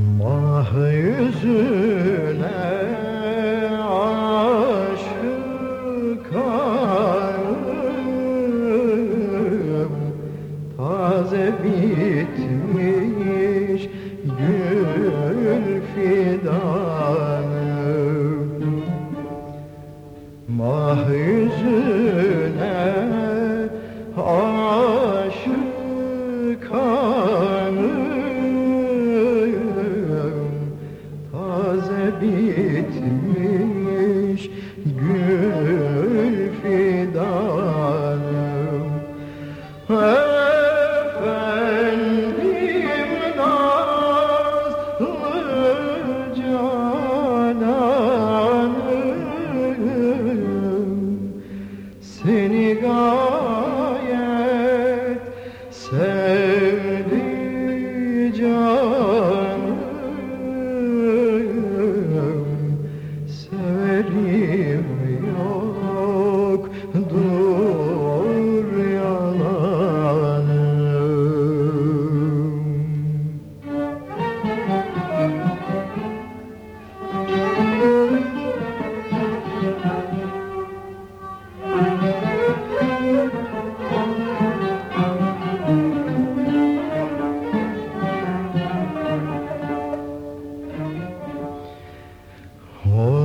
Mah yüzüne aşıkanım Taze bitmiş gül fidanım. Mah yüzüne aşıkanım Taze bitmiş gül fidanım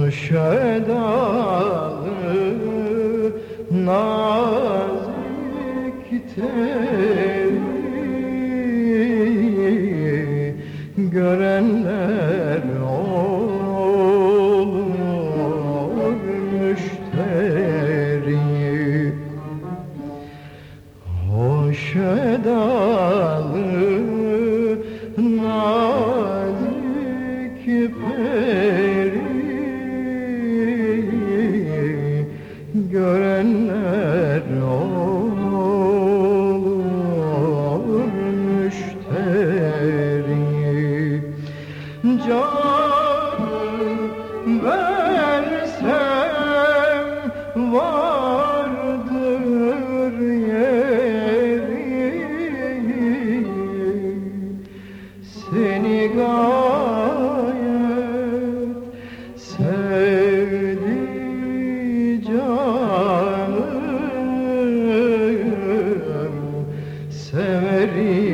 Hoş edalı nazik Görenler olur Hoş edalı nazik Görenler olur müşteri Canım versem vardır yeri. Seni gayet Severim